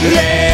Let